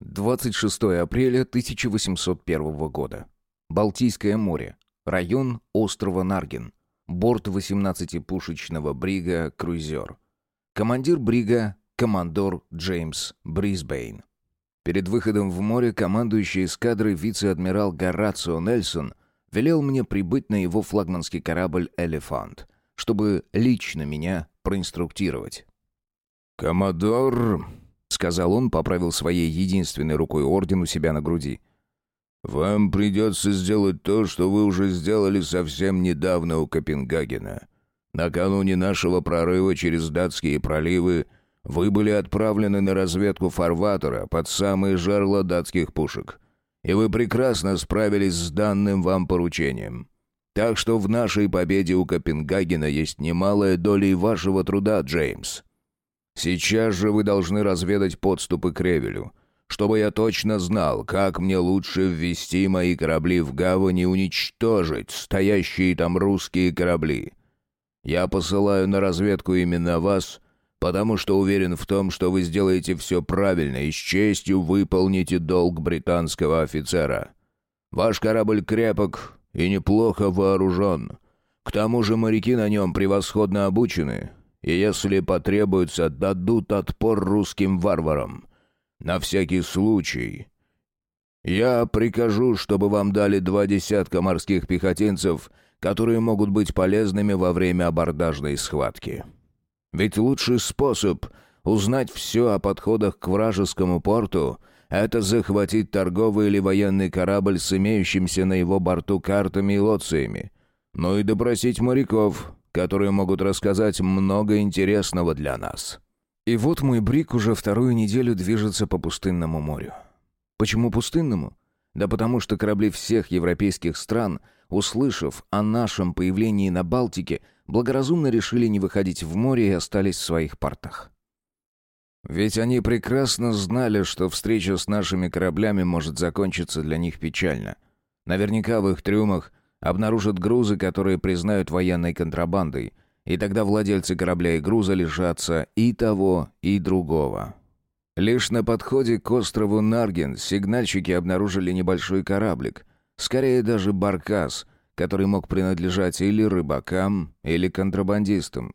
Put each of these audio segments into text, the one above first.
26 апреля 1801 года. Балтийское море. Район острова Нарген. Борт 18-пушечного брига «Круизер». Командир брига – командор Джеймс Брисбейн. Перед выходом в море командующий эскадрой вице-адмирал Горацио Нельсон велел мне прибыть на его флагманский корабль «Элефант», чтобы лично меня проинструктировать. «Коммодор», — сказал он, поправил своей единственной рукой орден у себя на груди. «Вам придется сделать то, что вы уже сделали совсем недавно у Копенгагена. Накануне нашего прорыва через датские проливы вы были отправлены на разведку фарватера под самые жерла датских пушек. И вы прекрасно справились с данным вам поручением. Так что в нашей победе у Копенгагена есть немалая доля и вашего труда, Джеймс. Сейчас же вы должны разведать подступы к Ревелю, чтобы я точно знал, как мне лучше ввести мои корабли в гавань и уничтожить стоящие там русские корабли. Я посылаю на разведку именно вас, потому что уверен в том, что вы сделаете все правильно и с честью выполните долг британского офицера. Ваш корабль крепок и неплохо вооружен. К тому же моряки на нем превосходно обучены, и если потребуется, дадут отпор русским варварам. На всякий случай. Я прикажу, чтобы вам дали два десятка морских пехотинцев, которые могут быть полезными во время абордажной схватки. Ведь лучший способ узнать все о подходах к вражескому порту — это захватить торговый или военный корабль с имеющимся на его борту картами и лоциями. Ну и допросить моряков, которые могут рассказать много интересного для нас. И вот мой брик уже вторую неделю движется по пустынному морю. Почему пустынному? Да потому что корабли всех европейских стран, услышав о нашем появлении на Балтике, благоразумно решили не выходить в море и остались в своих портах. Ведь они прекрасно знали, что встреча с нашими кораблями может закончиться для них печально. Наверняка в их трюмах обнаружат грузы, которые признают военной контрабандой, и тогда владельцы корабля и груза лишатся и того, и другого. Лишь на подходе к острову Нарген сигнальщики обнаружили небольшой кораблик, скорее даже баркас, который мог принадлежать или рыбакам, или контрабандистам.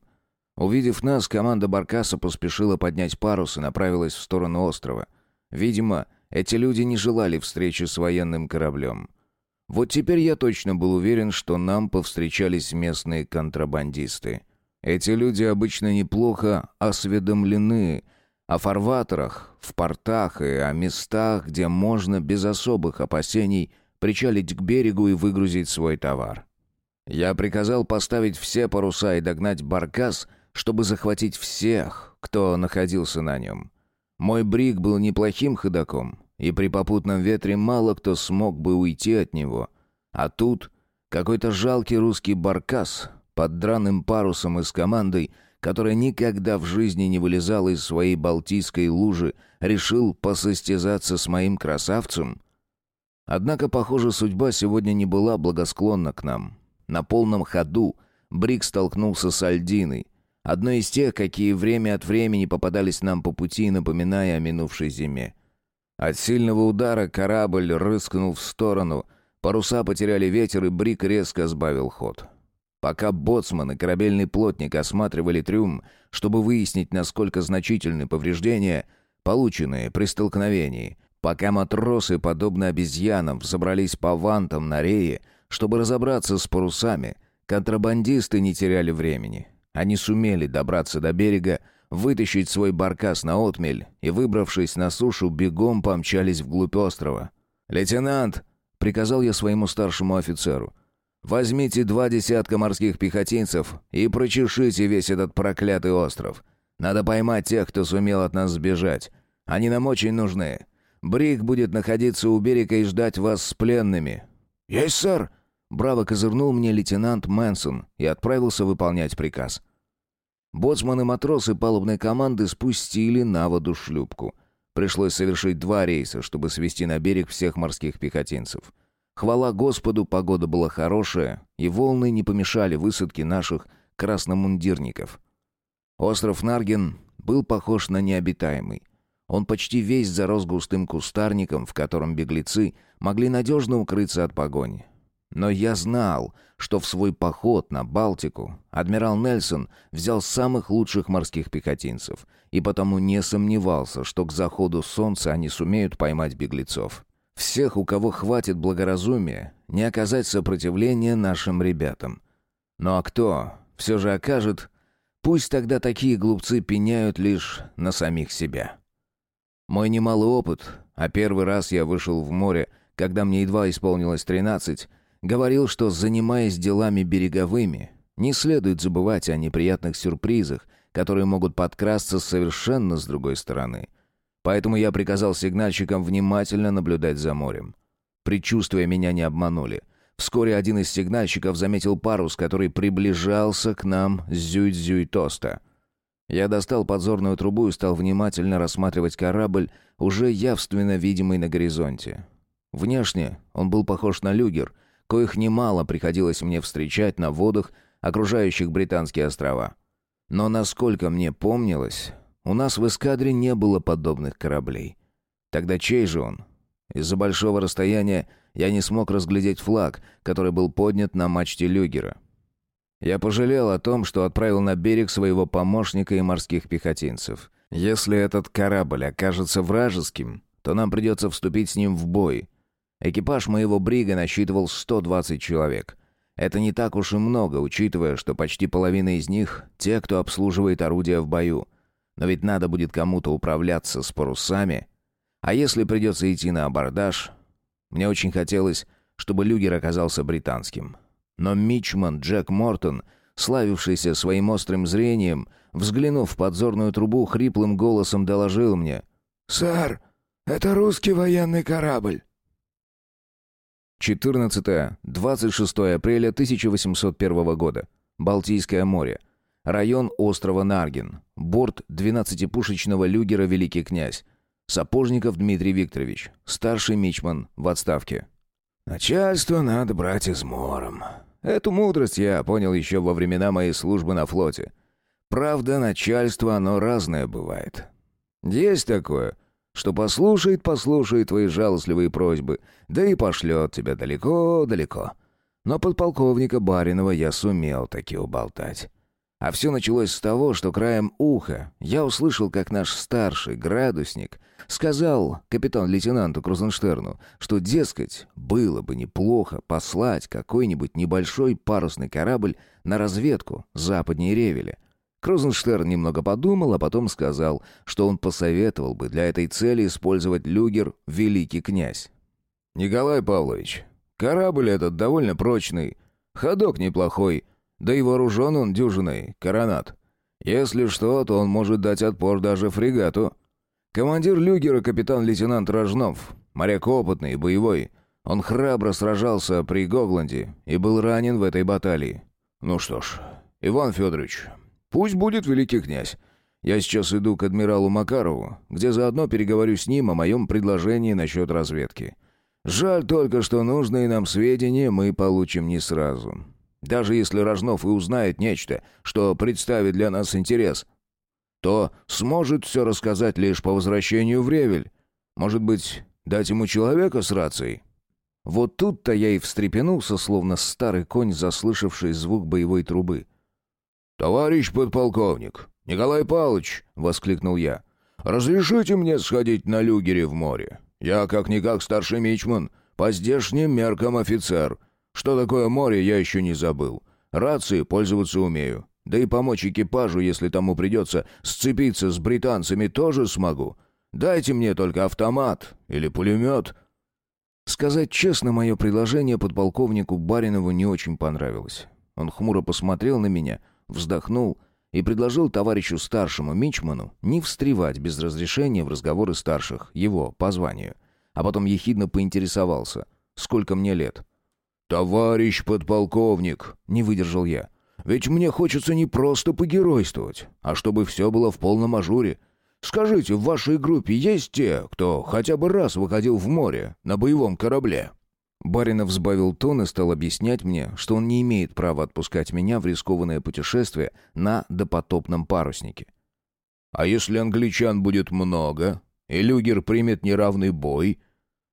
Увидев нас, команда баркаса поспешила поднять парус и направилась в сторону острова. Видимо, эти люди не желали встречи с военным кораблем. Вот теперь я точно был уверен, что нам повстречались местные контрабандисты. Эти люди обычно неплохо осведомлены о фарватерах, в портах и о местах, где можно без особых опасений причалить к берегу и выгрузить свой товар. Я приказал поставить все паруса и догнать баркас, чтобы захватить всех, кто находился на нем. Мой брик был неплохим ходаком, и при попутном ветре мало кто смог бы уйти от него. А тут какой-то жалкий русский баркас под драным парусом и с командой, которая никогда в жизни не вылезала из своей балтийской лужи, решил посостязаться с моим красавцем. Однако, похоже, судьба сегодня не была благосклонна к нам. На полном ходу Брик столкнулся с Альдиной, одной из тех, какие время от времени попадались нам по пути, напоминая о минувшей зиме. От сильного удара корабль рыскнул в сторону, паруса потеряли ветер, и Брик резко сбавил ход. Пока боцман и корабельный плотник осматривали трюм, чтобы выяснить, насколько значительны повреждения, полученные при столкновении, пока матросы, подобно обезьянам, взобрались по вантам на рее, чтобы разобраться с парусами, контрабандисты не теряли времени. Они сумели добраться до берега, вытащить свой баркас на отмель и, выбравшись на сушу, бегом помчались вглубь острова. «Лейтенант!» — приказал я своему старшему офицеру. «Возьмите два десятка морских пехотинцев и прочешите весь этот проклятый остров. Надо поймать тех, кто сумел от нас сбежать. Они нам очень нужны. Брик будет находиться у берега и ждать вас с пленными». «Есть, сэр!» Браво козырнул мне лейтенант Мэнсон и отправился выполнять приказ. Боцман и матросы палубной команды спустили на воду шлюпку. Пришлось совершить два рейса, чтобы свести на берег всех морских пехотинцев. Хвала Господу, погода была хорошая, и волны не помешали высадке наших красномундирников. Остров Нарген был похож на необитаемый. Он почти весь зарос густым кустарником, в котором беглецы могли надежно укрыться от погони. Но я знал, что в свой поход на Балтику адмирал Нельсон взял самых лучших морских пехотинцев, и потому не сомневался, что к заходу солнца они сумеют поймать беглецов. Всех, у кого хватит благоразумия, не оказать сопротивления нашим ребятам. Ну а кто все же окажет, пусть тогда такие глупцы пеняют лишь на самих себя. Мой немалый опыт, а первый раз я вышел в море, когда мне едва исполнилось тринадцать, говорил, что, занимаясь делами береговыми, не следует забывать о неприятных сюрпризах, которые могут подкрасться совершенно с другой стороны. Поэтому я приказал сигнальщикам внимательно наблюдать за морем. Предчувствия меня не обманули. Вскоре один из сигнальщиков заметил парус, который приближался к нам с Зюй-Зюй-Тоста. Я достал подзорную трубу и стал внимательно рассматривать корабль, уже явственно видимый на горизонте. Внешне он был похож на люгер, коих немало приходилось мне встречать на водах, окружающих Британские острова. Но, насколько мне помнилось, у нас в эскадре не было подобных кораблей. Тогда чей же он? Из-за большого расстояния я не смог разглядеть флаг, который был поднят на мачте люгера. Я пожалел о том, что отправил на берег своего помощника и морских пехотинцев. Если этот корабль окажется вражеским, то нам придется вступить с ним в бой. Экипаж моего брига насчитывал 120 человек. Это не так уж и много, учитывая, что почти половина из них — те, кто обслуживает орудия в бою. Но ведь надо будет кому-то управляться с парусами. А если придется идти на абордаж... Мне очень хотелось, чтобы люгер оказался британским. Но Мичман Джек Мортон, славившийся своим острым зрением, взглянув в подзорную трубу, хриплым голосом доложил мне. «Сэр, это русский военный корабль». 14-26 апреля 1801 года. Балтийское море. Район острова Нарген. Борт 12-пушечного люгера «Великий князь». Сапожников Дмитрий Викторович. Старший мичман в отставке. «Начальство надо брать измором». Эту мудрость я понял еще во времена моей службы на флоте. Правда, начальство оно разное бывает. Есть такое, что послушает, послушает твои жалостливые просьбы, да и пошлет тебя далеко-далеко. Но подполковника Баринова я сумел таки уболтать. А все началось с того, что краем уха я услышал, как наш старший градусник сказал капитан-лейтенанту Крузенштерну, что, дескать, было бы неплохо послать какой-нибудь небольшой парусный корабль на разведку западнее Ревеля, Крузенштерн немного подумал, а потом сказал, что он посоветовал бы для этой цели использовать люгер «Великий князь». «Николай Павлович, корабль этот довольно прочный, ходок неплохой, да и вооружен он дюжиной, коронат. Если что, то он может дать отпор даже фрегату. Командир люгера капитан-лейтенант Рожнов, моряк опытный и боевой. Он храбро сражался при Гогланде и был ранен в этой баталии. Ну что ж, Иван Федорович, Пусть будет великий князь. Я сейчас иду к адмиралу Макарову, где заодно переговорю с ним о моем предложении насчет разведки. Жаль только, что нужные нам сведения мы получим не сразу. Даже если Рожнов и узнает нечто, что представит для нас интерес, то сможет все рассказать лишь по возвращению в Ревель. Может быть, дать ему человека с рацией?» Вот тут-то я и встрепенулся, словно старый конь, заслышавший звук боевой трубы. «Товарищ подполковник, Николай Павлович!» — воскликнул я. «Разрешите мне сходить на люгере в море? Я, как-никак, старший мичман, по здешним меркам офицер. Что такое море, я еще не забыл. Рации пользоваться умею. Да и помочь экипажу, если тому придется сцепиться с британцами, тоже смогу. Дайте мне только автомат или пулемет». Сказать честно, мое предложение подполковнику Баринову не очень понравилось. Он хмуро посмотрел на меня — вздохнул и предложил товарищу старшему Мичману не встревать без разрешения в разговоры старших, его, по званию. А потом ехидно поинтересовался, сколько мне лет. «Товарищ подполковник», — не выдержал я, — «ведь мне хочется не просто погеройствовать, а чтобы все было в полном ажуре. Скажите, в вашей группе есть те, кто хотя бы раз выходил в море на боевом корабле?» Баринов сбавил тон и стал объяснять мне, что он не имеет права отпускать меня в рискованное путешествие на допотопном паруснике. «А если англичан будет много? и люгер примет неравный бой?»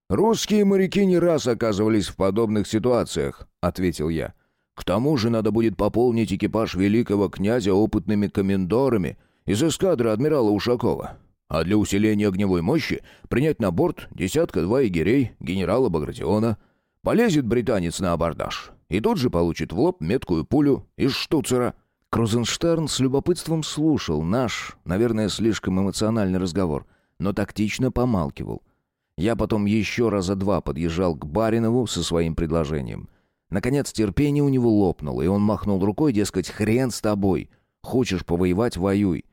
«Русские моряки не раз оказывались в подобных ситуациях», — ответил я. «К тому же надо будет пополнить экипаж великого князя опытными комендорами из эскадры адмирала Ушакова. А для усиления огневой мощи принять на борт десятка-два егерей генерала Багратиона. Полезет британец на абордаж и тут же получит в лоб меткую пулю из штуцера». Крузенштерн с любопытством слушал наш, наверное, слишком эмоциональный разговор, но тактично помалкивал. Я потом еще раза два подъезжал к Баринову со своим предложением. Наконец терпение у него лопнуло, и он махнул рукой, дескать, хрен с тобой. Хочешь повоевать — воюй.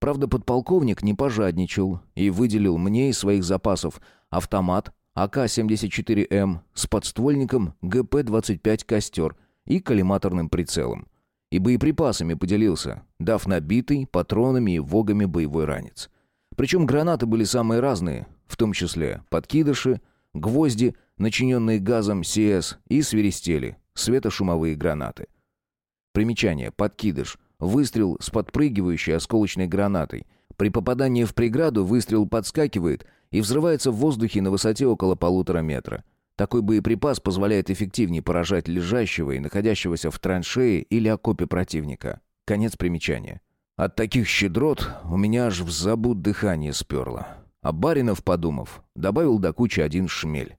Правда, подполковник не пожадничал и выделил мне из своих запасов автомат АК-74М с подствольником ГП-25 «Костер» и коллиматорным прицелом. И боеприпасами поделился, дав набитый патронами и вогами боевой ранец. Причем гранаты были самые разные, в том числе подкидыши, гвозди, начиненные газом СС и свиристели, светошумовые гранаты. Примечание. Подкидыш. Выстрел с подпрыгивающей осколочной гранатой. При попадании в преграду выстрел подскакивает и взрывается в воздухе на высоте около полутора метра. Такой боеприпас позволяет эффективнее поражать лежащего и находящегося в траншее или окопе противника. Конец примечания. От таких щедрот у меня аж в забуд дыхание сперло. А Баринов, подумав, добавил до кучи один шмель.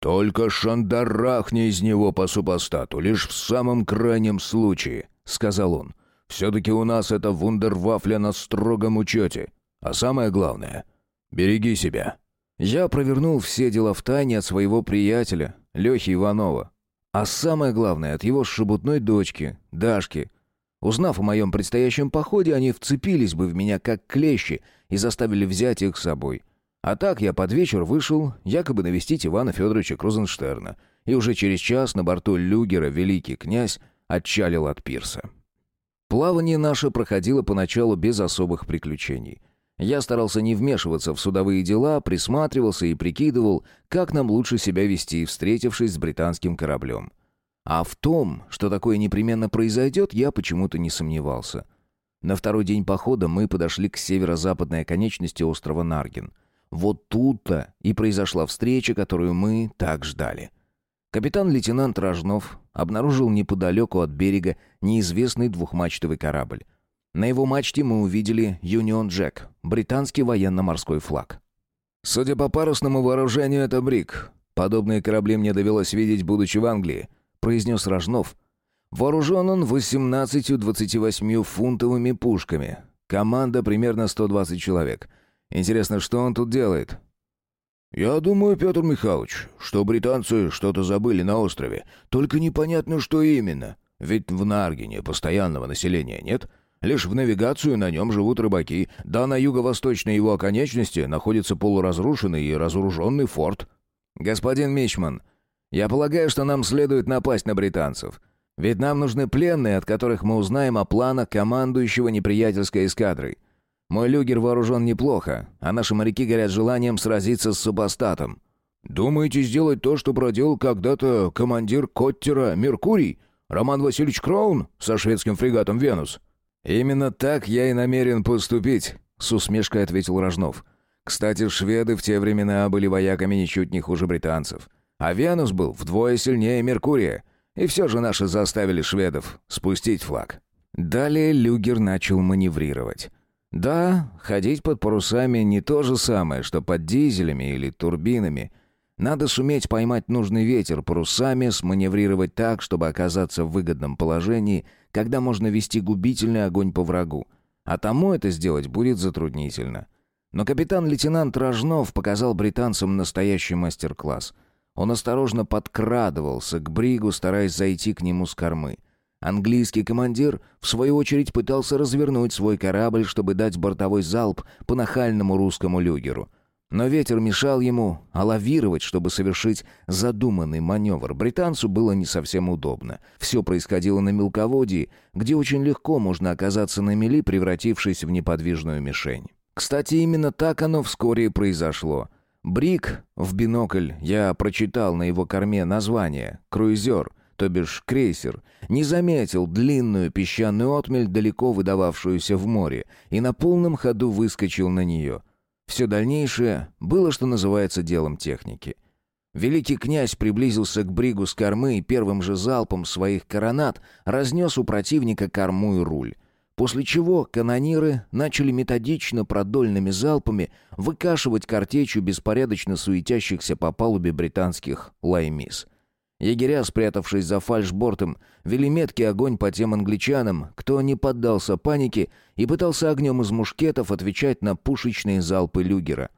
«Только шандарахни из него по супостату, лишь в самом крайнем случае», — сказал он. «Все-таки у нас это вундервафля на строгом учете. А самое главное — береги себя». Я провернул все дела в тайне от своего приятеля, Лехи Иванова. А самое главное, от его шебутной дочки, Дашки. Узнав о моем предстоящем походе, они вцепились бы в меня как клещи и заставили взять их с собой. А так я под вечер вышел якобы навестить Ивана Федоровича Крузенштерна, и уже через час на борту люгера великий князь отчалил от пирса. Плавание наше проходило поначалу без особых приключений — я старался не вмешиваться в судовые дела, присматривался и прикидывал, как нам лучше себя вести, встретившись с британским кораблем. А в том, что такое непременно произойдет, я почему-то не сомневался. На второй день похода мы подошли к северо-западной оконечности острова Нарген. Вот тут-то и произошла встреча, которую мы так ждали. Капитан-лейтенант Рожнов обнаружил неподалеку от берега неизвестный двухмачтовый корабль. На его мачте мы увидели «Юнион Джек», британский военно-морской флаг. «Судя по парусному вооружению, это брик. Подобные корабли мне довелось видеть, будучи в Англии», — произнес Рожнов. Вооружен он 18-28-фунтовыми пушками. Команда примерно 120 человек. Интересно, что он тут делает? «Я думаю, Петр Михайлович, что британцы что-то забыли на острове. Только непонятно, что именно. Ведь в Наргине постоянного населения нет». Лишь в навигацию на нем живут рыбаки, да на юго-восточной его оконечности находится полуразрушенный и разоруженный форт. Господин Мичман, я полагаю, что нам следует напасть на британцев. Ведь нам нужны пленные, от которых мы узнаем о планах командующего неприятельской эскадрой. Мой люгер вооружен неплохо, а наши моряки горят желанием сразиться с супостатом. Думаете сделать то, что проделал когда-то командир Коттера «Меркурий» Роман Васильевич Кроун со шведским фрегатом «Венус»? «Именно так я и намерен поступить», — с усмешкой ответил Рожнов. «Кстати, шведы в те времена были вояками ничуть не хуже британцев. А Венус был вдвое сильнее Меркурия. И все же наши заставили шведов спустить флаг». Далее Люгер начал маневрировать. Да, ходить под парусами не то же самое, что под дизелями или турбинами. Надо суметь поймать нужный ветер парусами, сманеврировать так, чтобы оказаться в выгодном положении — когда можно вести губительный огонь по врагу. А тому это сделать будет затруднительно. Но капитан-лейтенант Рожнов показал британцам настоящий мастер-класс. Он осторожно подкрадывался к бригу, стараясь зайти к нему с кормы. Английский командир, в свою очередь, пытался развернуть свой корабль, чтобы дать бортовой залп по нахальному русскому люгеру — но ветер мешал ему, а лавировать, чтобы совершить задуманный маневр, британцу было не совсем удобно. Все происходило на мелководье, где очень легко можно оказаться на мели, превратившись в неподвижную мишень. Кстати, именно так оно вскоре и произошло. Брик в бинокль я прочитал на его корме название «Круизер», то бишь крейсер, не заметил длинную песчаную отмель, далеко выдававшуюся в море, и на полном ходу выскочил на нее — Все дальнейшее было, что называется, делом техники. Великий князь приблизился к бригу с кормы и первым же залпом своих коронат разнес у противника корму и руль. После чего канониры начали методично продольными залпами выкашивать картечью беспорядочно суетящихся по палубе британских лаймис. Егеря, спрятавшись за фальшбортом, вели меткий огонь по тем англичанам, кто не поддался панике и пытался огнем из мушкетов отвечать на пушечные залпы люгера.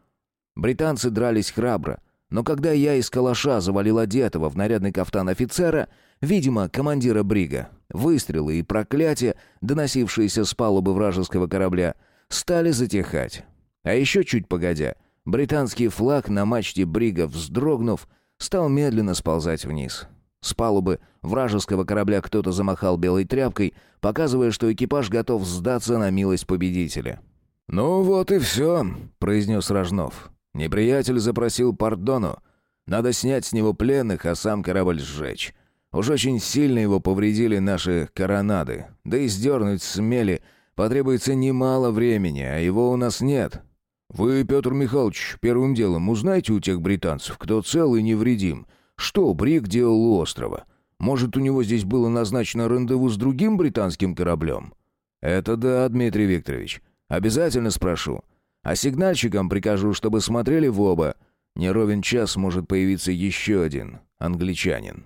Британцы дрались храбро, но когда я из калаша завалил одетого в нарядный кафтан офицера, видимо, командира брига, выстрелы и проклятия, доносившиеся с палубы вражеского корабля, стали затихать. А еще чуть погодя, британский флаг на мачте брига, вздрогнув, стал медленно сползать вниз. С палубы вражеского корабля кто-то замахал белой тряпкой, показывая, что экипаж готов сдаться на милость победителя. «Ну вот и все», — произнес Рожнов. Неприятель запросил пардону. Надо снять с него пленных, а сам корабль сжечь. Уж очень сильно его повредили наши коронады. Да и сдернуть смели потребуется немало времени, а его у нас нет. Вы, Петр Михайлович, первым делом узнайте у тех британцев, кто цел и невредим, что Брик делал у острова. Может, у него здесь было назначено рандеву с другим британским кораблем? Это да, Дмитрий Викторович. Обязательно спрошу. А сигнальщикам прикажу, чтобы смотрели в оба. Не ровен час может появиться еще один англичанин.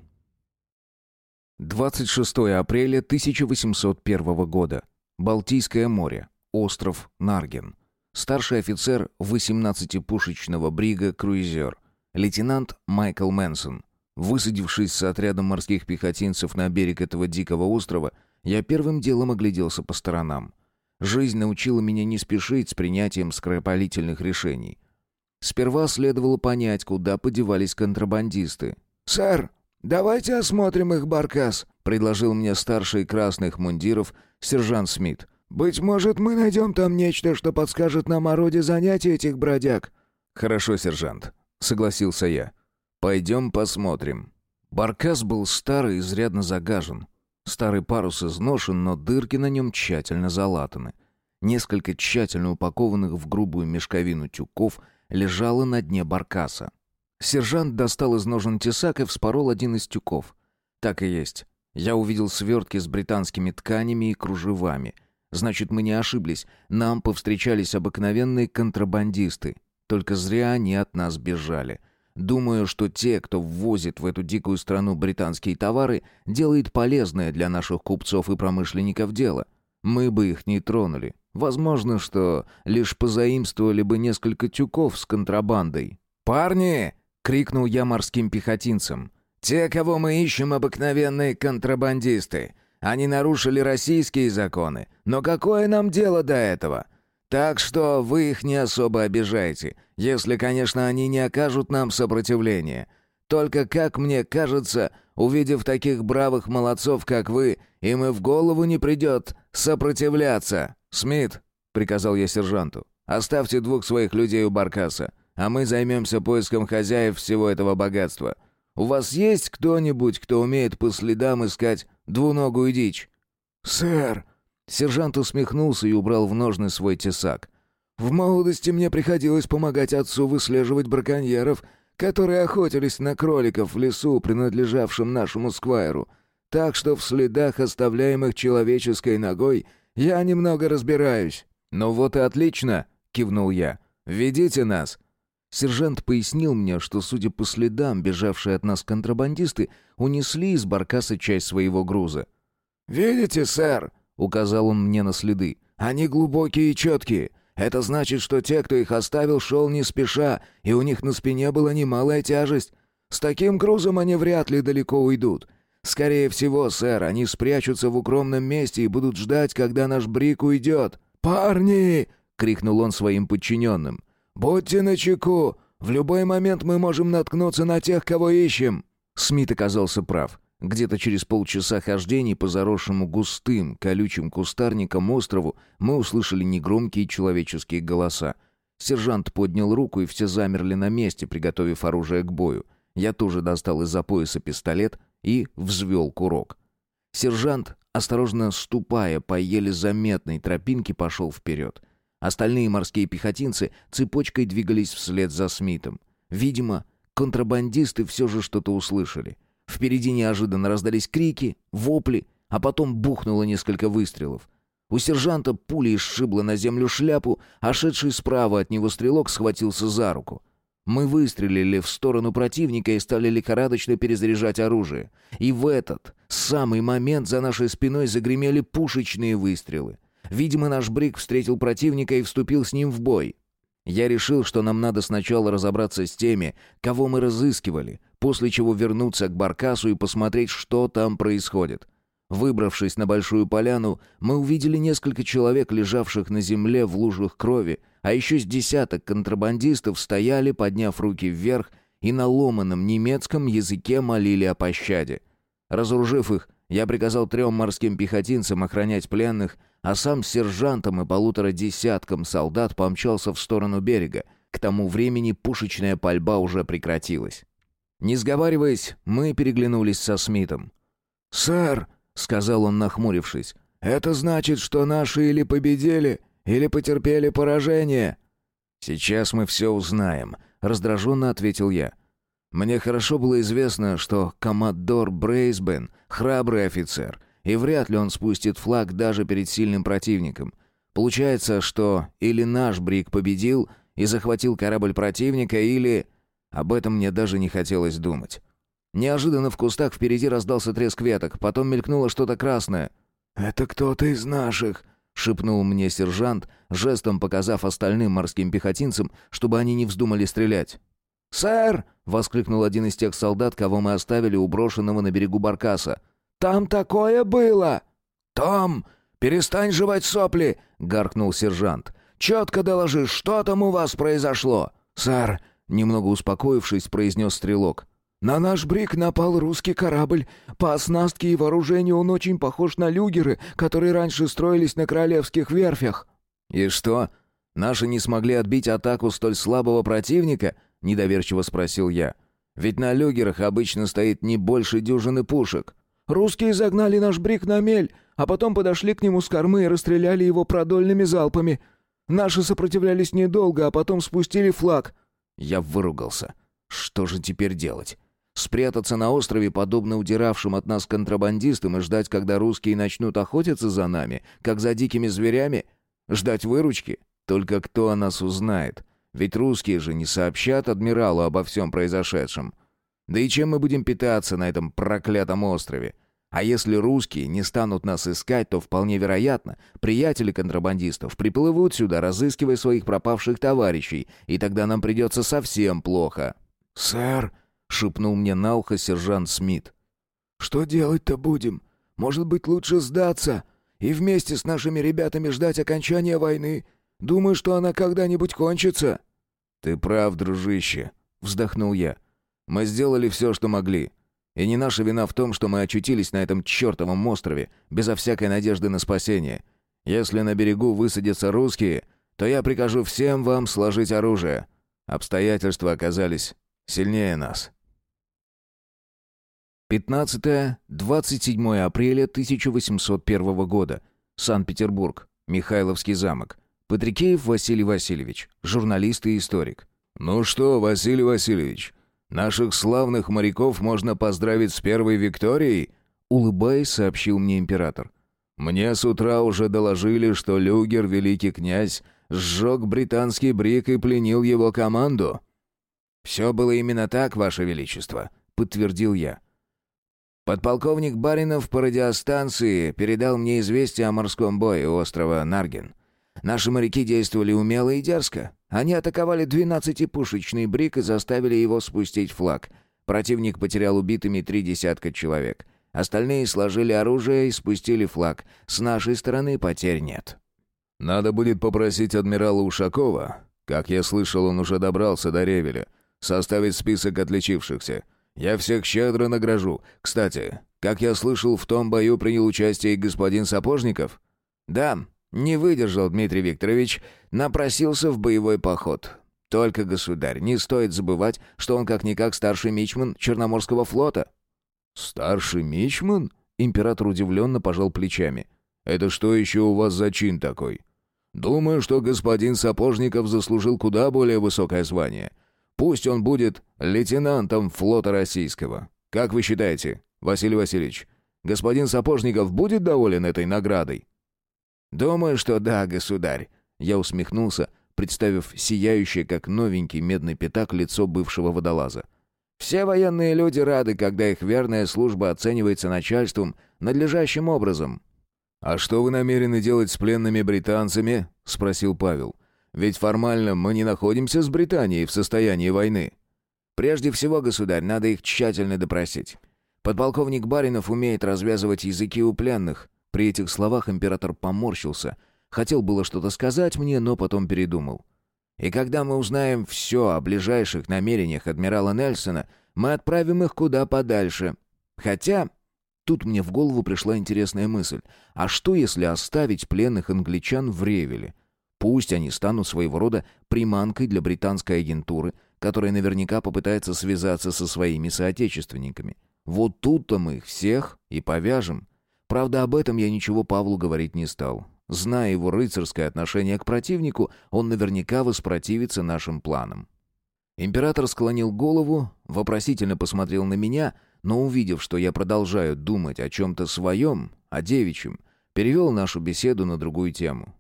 26 апреля 1801 года. Балтийское море. Остров Нарген. Старший офицер 18-пушечного брига «Круизер». Лейтенант Майкл Мэнсон. Высадившись с отрядом морских пехотинцев на берег этого дикого острова, я первым делом огляделся по сторонам. Жизнь научила меня не спешить с принятием скоропалительных решений. Сперва следовало понять, куда подевались контрабандисты. «Сэр, давайте осмотрим их баркас», — предложил мне старший красных мундиров сержант Смит. «Быть может, мы найдем там нечто, что подскажет нам о роде занятий этих бродяг». «Хорошо, сержант», — согласился я. «Пойдем посмотрим». Баркас был старый, изрядно загажен. Старый парус изношен, но дырки на нем тщательно залатаны. Несколько тщательно упакованных в грубую мешковину тюков лежало на дне баркаса. Сержант достал из ножен тесак и вспорол один из тюков. Так и есть. Я увидел свертки с британскими тканями и кружевами. Значит, мы не ошиблись. Нам повстречались обыкновенные контрабандисты. Только зря они от нас бежали. Думаю, что те, кто ввозит в эту дикую страну британские товары, делает полезное для наших купцов и промышленников дело. Мы бы их не тронули. Возможно, что лишь позаимствовали бы несколько тюков с контрабандой. «Парни!» — крикнул я морским пехотинцам. «Те, кого мы ищем, обыкновенные контрабандисты. Они нарушили российские законы. Но какое нам дело до этого? Так что вы их не особо обижайте, если, конечно, они не окажут нам сопротивления. Только, как мне кажется, увидев таких бравых молодцов, как вы, им и в голову не придет сопротивляться. Смит, — приказал я сержанту, — оставьте двух своих людей у баркаса, а мы займемся поиском хозяев всего этого богатства. У вас есть кто-нибудь, кто умеет по следам искать двуногую дичь?» «Сэр, Сержант усмехнулся и убрал в ножны свой тесак. «В молодости мне приходилось помогать отцу выслеживать браконьеров, которые охотились на кроликов в лесу, принадлежавшем нашему сквайру. Так что в следах, оставляемых человеческой ногой, я немного разбираюсь». «Ну вот и отлично!» — кивнул я. «Ведите нас!» Сержант пояснил мне, что, судя по следам, бежавшие от нас контрабандисты унесли из баркаса часть своего груза. «Видите, сэр?» указал он мне на следы. «Они глубокие и четкие. Это значит, что те, кто их оставил, шел не спеша, и у них на спине была немалая тяжесть. С таким грузом они вряд ли далеко уйдут. Скорее всего, сэр, они спрячутся в укромном месте и будут ждать, когда наш брик уйдет. «Парни!» — крикнул он своим подчиненным. «Будьте начеку! В любой момент мы можем наткнуться на тех, кого ищем!» Смит оказался прав. Где-то через полчаса хождений по заросшему густым, колючим кустарникам острову мы услышали негромкие человеческие голоса. Сержант поднял руку, и все замерли на месте, приготовив оружие к бою. Я тоже достал из-за пояса пистолет и взвел курок. Сержант, осторожно ступая по еле заметной тропинке, пошел вперед. Остальные морские пехотинцы цепочкой двигались вслед за Смитом. Видимо, контрабандисты все же что-то услышали. Впереди неожиданно раздались крики, вопли, а потом бухнуло несколько выстрелов. У сержанта пулей сшибла на землю шляпу, а шедший справа от него стрелок схватился за руку. Мы выстрелили в сторону противника и стали лихорадочно перезаряжать оружие. И в этот самый момент за нашей спиной загремели пушечные выстрелы. Видимо, наш брик встретил противника и вступил с ним в бой. Я решил, что нам надо сначала разобраться с теми, кого мы разыскивали, после чего вернуться к баркасу и посмотреть, что там происходит. Выбравшись на большую поляну, мы увидели несколько человек, лежавших на земле в лужах крови, а еще с десяток контрабандистов стояли, подняв руки вверх, и на ломаном немецком языке молили о пощаде. Разоружив их, я приказал трем морским пехотинцам охранять пленных, а сам с сержантом и полутора десятком солдат помчался в сторону берега. К тому времени пушечная пальба уже прекратилась. Не сговариваясь, мы переглянулись со Смитом. «Сэр!» — сказал он, нахмурившись. «Это значит, что наши или победили, или потерпели поражение». «Сейчас мы все узнаем», — раздраженно ответил я. Мне хорошо было известно, что коммодор Брейсбен — храбрый офицер, и вряд ли он спустит флаг даже перед сильным противником. Получается, что или наш Брик победил и захватил корабль противника, или... Об этом мне даже не хотелось думать. Неожиданно в кустах впереди раздался треск веток, потом мелькнуло что-то красное. «Это кто-то из наших», — шепнул мне сержант, жестом показав остальным морским пехотинцам, чтобы они не вздумали стрелять. «Сэр!» — воскликнул один из тех солдат, кого мы оставили у брошенного на берегу баркаса. «Там такое было!» «Том, перестань жевать сопли!» — гаркнул сержант. «Четко доложи, что там у вас произошло?» «Сэр!» — немного успокоившись, произнес стрелок. На наш брик напал русский корабль. По оснастке и вооружению он очень похож на люгеры, которые раньше строились на королевских верфях». «И что? Наши не смогли отбить атаку столь слабого противника?» — недоверчиво спросил я. «Ведь на люгерах обычно стоит не больше дюжины пушек». «Русские загнали наш брик на мель, а потом подошли к нему с кормы и расстреляли его продольными залпами. Наши сопротивлялись недолго, а потом спустили флаг». Я выругался. «Что же теперь делать?» Спрятаться на острове, подобно удиравшим от нас контрабандистам, и ждать, когда русские начнут охотиться за нами, как за дикими зверями? Ждать выручки? Только кто о нас узнает? Ведь русские же не сообщат адмиралу обо всем произошедшем. Да и чем мы будем питаться на этом проклятом острове? А если русские не станут нас искать, то вполне вероятно, приятели контрабандистов приплывут сюда, разыскивая своих пропавших товарищей, и тогда нам придется совсем плохо. «Сэр», шепнул мне на ухо сержант Смит. «Что делать-то будем? Может быть, лучше сдаться и вместе с нашими ребятами ждать окончания войны? Думаю, что она когда-нибудь кончится». «Ты прав, дружище», — вздохнул я. «Мы сделали все, что могли. И не наша вина в том, что мы очутились на этом чертовом острове, безо всякой надежды на спасение. Если на берегу высадятся русские, то я прикажу всем вам сложить оружие. Обстоятельства оказались сильнее нас». 15-27 апреля 1801 года. Санкт-Петербург. Михайловский замок. Патрикеев Василий Васильевич, журналист и историк. «Ну что, Василий Васильевич, наших славных моряков можно поздравить с первой Викторией?» Улыбаясь, сообщил мне император. «Мне с утра уже доложили, что Люгер, великий князь, сжег британский брик и пленил его команду». «Все было именно так, Ваше Величество», — подтвердил я. Подполковник Баринов по радиостанции передал мне известие о морском бое у острова Нарген. Наши моряки действовали умело и дерзко. Они атаковали 12-пушечный брик и заставили его спустить флаг. Противник потерял убитыми три десятка человек. Остальные сложили оружие и спустили флаг. С нашей стороны потерь нет. «Надо будет попросить адмирала Ушакова, как я слышал, он уже добрался до Ревеля, составить список отличившихся. Я всех щедро награжу. Кстати, как я слышал, в том бою принял участие и господин Сапожников?» «Да, не выдержал Дмитрий Викторович, напросился в боевой поход. Только, государь, не стоит забывать, что он как-никак старший мичман Черноморского флота». «Старший мичман?» Император удивленно пожал плечами. «Это что еще у вас за чин такой?» Думаю, что господин Сапожников заслужил куда более высокое звание. Пусть он будет лейтенантом флота российского. Как вы считаете, Василий Васильевич, господин Сапожников будет доволен этой наградой?» «Думаю, что да, государь», — я усмехнулся, представив сияющее, как новенький медный пятак, лицо бывшего водолаза. «Все военные люди рады, когда их верная служба оценивается начальством надлежащим образом». «А что вы намерены делать с пленными британцами?» — спросил Павел. «Ведь формально мы не находимся с Британией в состоянии войны». «Прежде всего, государь, надо их тщательно допросить. Подполковник Баринов умеет развязывать языки у пленных». При этих словах император поморщился. Хотел было что-то сказать мне, но потом передумал. «И когда мы узнаем все о ближайших намерениях адмирала Нельсона, мы отправим их куда подальше. Хотя Тут мне в голову пришла интересная мысль. А что, если оставить пленных англичан в Ревеле? Пусть они станут своего рода приманкой для британской агентуры, которая наверняка попытается связаться со своими соотечественниками. Вот тут-то мы их всех и повяжем. Правда, об этом я ничего Павлу говорить не стал. Зная его рыцарское отношение к противнику, он наверняка воспротивится нашим планам. Император склонил голову, вопросительно посмотрел на меня — но увидев, что я продолжаю думать о чем-то своем, о девичьем, перевел нашу беседу на другую тему.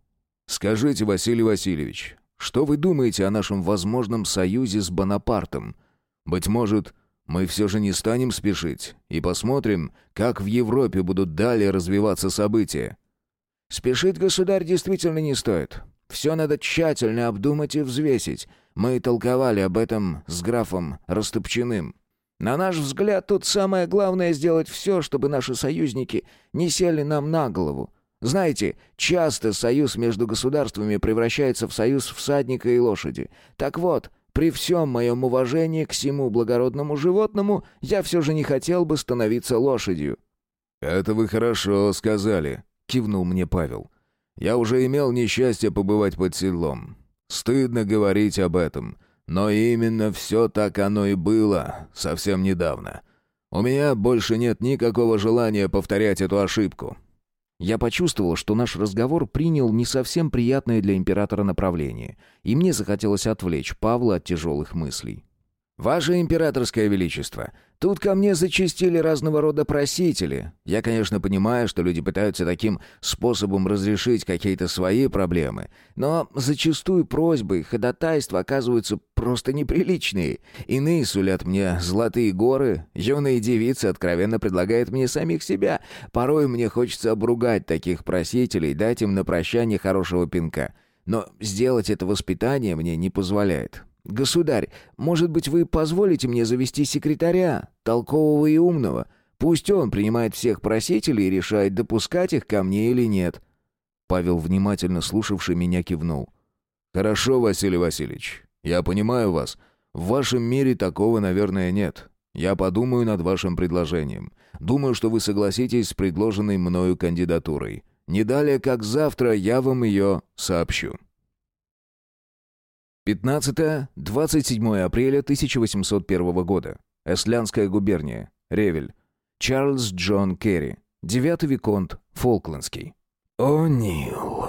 «Скажите, Василий Васильевич, что вы думаете о нашем возможном союзе с Бонапартом? Быть может, мы все же не станем спешить и посмотрим, как в Европе будут далее развиваться события?» «Спешить, государь, действительно не стоит. Все надо тщательно обдумать и взвесить. Мы толковали об этом с графом Растопчиным. На наш взгляд, тут самое главное сделать все, чтобы наши союзники не сели нам на голову. Знаете, часто союз между государствами превращается в союз всадника и лошади. Так вот, при всем моем уважении к всему благородному животному, я все же не хотел бы становиться лошадью». «Это вы хорошо сказали», — кивнул мне Павел. «Я уже имел несчастье побывать под седлом. Стыдно говорить об этом». Но именно все так оно и было совсем недавно. У меня больше нет никакого желания повторять эту ошибку. Я почувствовал, что наш разговор принял не совсем приятное для императора направление, и мне захотелось отвлечь Павла от тяжелых мыслей. «Ваше императорское величество, тут ко мне зачастили разного рода просители. Я, конечно, понимаю, что люди пытаются таким способом разрешить какие-то свои проблемы, но зачастую просьбы и ходатайства оказываются просто неприличные. Иные сулят мне золотые горы, юные девицы откровенно предлагают мне самих себя. Порой мне хочется обругать таких просителей, дать им на прощание хорошего пинка. Но сделать это воспитание мне не позволяет. «Государь, может быть, вы позволите мне завести секретаря, толкового и умного? Пусть он принимает всех просителей и решает, допускать их ко мне или нет». Павел, внимательно слушавший меня, кивнул. «Хорошо, Василий Васильевич, я понимаю вас. В вашем мире такого, наверное, нет. Я подумаю над вашим предложением. Думаю, что вы согласитесь с предложенной мною кандидатурой. Не далее, как завтра, я вам ее сообщу». 15-27 апреля 1801 года. Эстлянская губерния. Ревель. Чарльз Джон Керри. Девятый виконт. Фолклендский. «О, Нил!»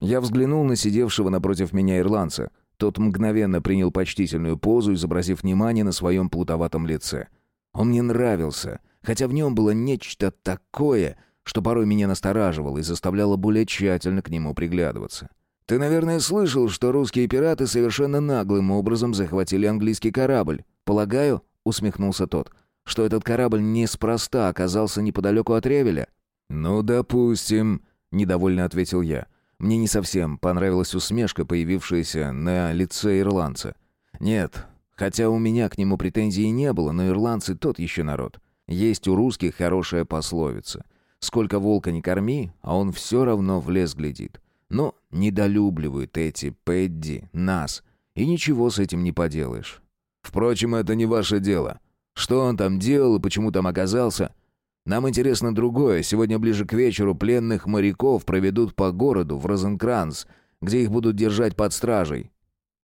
Я взглянул на сидевшего напротив меня ирландца. Тот мгновенно принял почтительную позу, изобразив внимание на своем плутоватом лице. Он мне нравился, хотя в нем было нечто такое, что порой меня настораживало и заставляло более тщательно к нему приглядываться. Ты, наверное, слышал, что русские пираты совершенно наглым образом захватили английский корабль. Полагаю, усмехнулся тот, что этот корабль неспроста оказался неподалеку от Ревеля. Ну, допустим, недовольно ответил я. Мне не совсем понравилась усмешка, появившаяся на лице ирландца. Нет, хотя у меня к нему претензий не было, но ирландцы тот еще народ. Есть у русских хорошая пословица. Сколько волка не корми, а он все равно в лес глядит. Но недолюбливают эти Пэдди нас, и ничего с этим не поделаешь. Впрочем, это не ваше дело. Что он там делал и почему там оказался? Нам интересно другое. Сегодня ближе к вечеру пленных моряков проведут по городу в Розенкранц, где их будут держать под стражей.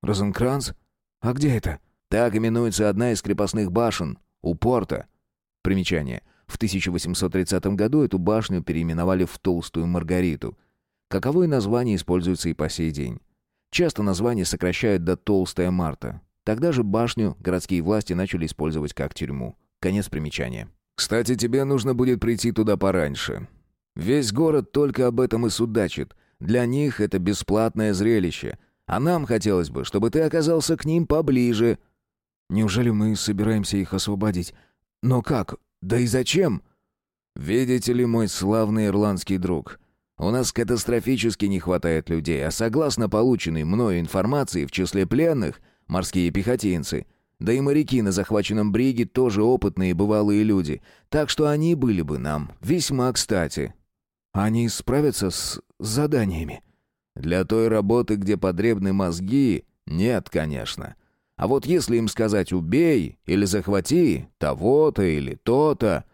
Розенкранц? А где это? Так именуется одна из крепостных башен у порта. Примечание. В 1830 году эту башню переименовали в Толстую Маргариту. Каковое название используется и по сей день. Часто название сокращают до «Толстая Марта». Тогда же башню городские власти начали использовать как тюрьму. Конец примечания. «Кстати, тебе нужно будет прийти туда пораньше. Весь город только об этом и судачит. Для них это бесплатное зрелище. А нам хотелось бы, чтобы ты оказался к ним поближе». «Неужели мы собираемся их освободить? Но как? Да и зачем?» «Видите ли, мой славный ирландский друг, у нас катастрофически не хватает людей, а согласно полученной мною информации, в числе пленных — морские пехотинцы. Да и моряки на захваченном бриге тоже опытные бывалые люди, так что они были бы нам весьма кстати». «Они справятся с заданиями?» «Для той работы, где потребны мозги, нет, конечно». А вот если им сказать «убей» или «захвати» того-то или то-то,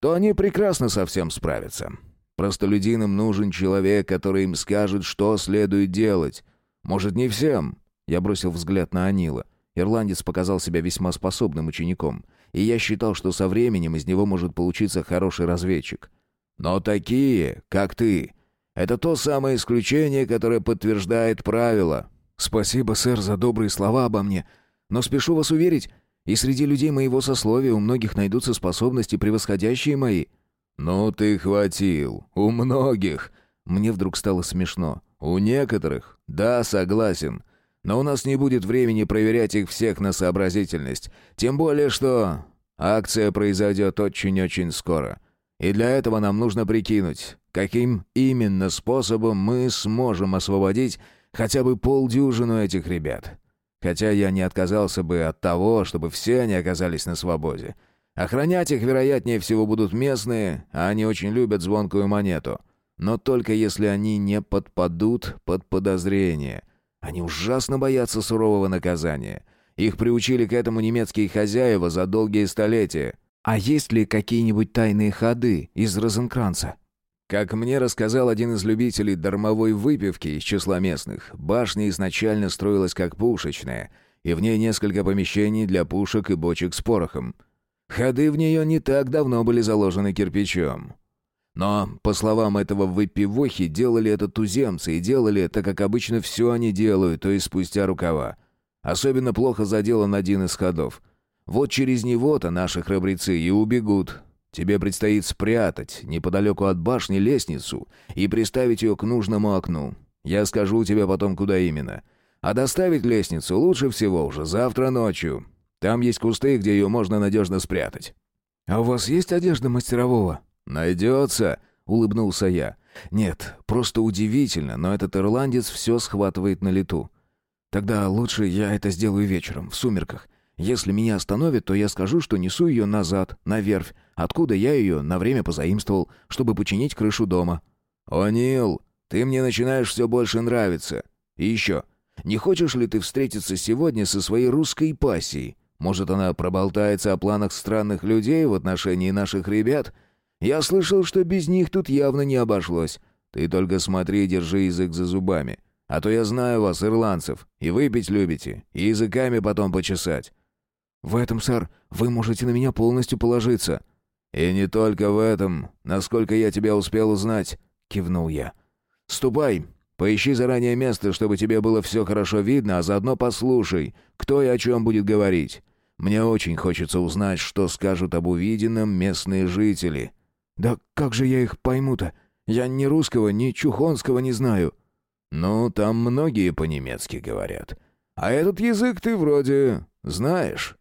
то они прекрасно совсем справятся. Простолюдинам нужен человек, который им скажет, что следует делать. Может, не всем. Я бросил взгляд на Анила. Ирландец показал себя весьма способным учеником, и я считал, что со временем из него может получиться хороший разведчик. Но такие, как ты, это то самое исключение, которое подтверждает правило. Спасибо, сэр, за добрые слова обо мне. Но спешу вас уверить, и среди людей моего сословия у многих найдутся способности, превосходящие мои». «Ну ты хватил. У многих». Мне вдруг стало смешно. «У некоторых? Да, согласен. Но у нас не будет времени проверять их всех на сообразительность. Тем более, что акция произойдет очень-очень скоро. И для этого нам нужно прикинуть, каким именно способом мы сможем освободить хотя бы полдюжину этих ребят. Хотя я не отказался бы от того, чтобы все они оказались на свободе. Охранять их, вероятнее всего, будут местные, а они очень любят звонкую монету. Но только если они не подпадут под подозрение. Они ужасно боятся сурового наказания. Их приучили к этому немецкие хозяева за долгие столетия. А есть ли какие-нибудь тайные ходы из Розенкранца? Как мне рассказал один из любителей дармовой выпивки из числа местных, башня изначально строилась как пушечная, и в ней несколько помещений для пушек и бочек с порохом. Ходы в нее не так давно были заложены кирпичом. Но, по словам этого выпивохи, делали это туземцы, и делали это, как обычно все они делают, то есть спустя рукава. Особенно плохо заделан один из ходов. Вот через него-то наши храбрецы и убегут, Тебе предстоит спрятать неподалеку от башни лестницу и приставить ее к нужному окну. Я скажу тебе потом, куда именно. А доставить лестницу лучше всего уже завтра ночью. Там есть кусты, где ее можно надежно спрятать». «А у вас есть одежда мастерового?» «Найдется», — улыбнулся я. «Нет, просто удивительно, но этот ирландец все схватывает на лету. Тогда лучше я это сделаю вечером, в сумерках. Если меня остановят, то я скажу, что несу ее назад, на верфь, откуда я ее на время позаимствовал, чтобы починить крышу дома». «О, Нил, ты мне начинаешь все больше нравиться. И еще, не хочешь ли ты встретиться сегодня со своей русской пассией? Может, она проболтается о планах странных людей в отношении наших ребят? Я слышал, что без них тут явно не обошлось. Ты только смотри держи язык за зубами. А то я знаю вас, ирландцев, и выпить любите, и языками потом почесать. «В этом, сэр, вы можете на меня полностью положиться». «И не только в этом, насколько я тебя успел узнать», — кивнул я. «Ступай, поищи заранее место, чтобы тебе было все хорошо видно, а заодно послушай, кто и о чем будет говорить. Мне очень хочется узнать, что скажут об увиденном местные жители». «Да как же я их пойму-то? Я ни русского, ни чухонского не знаю». «Ну, там многие по-немецки говорят. А этот язык ты вроде знаешь».